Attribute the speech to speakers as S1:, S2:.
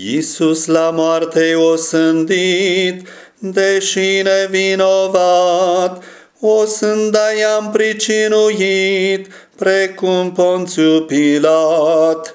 S1: Iisus la moarte o sândit, deși nevinovat, o sânda i-am pricinuit, precum Ponțiu Pilat.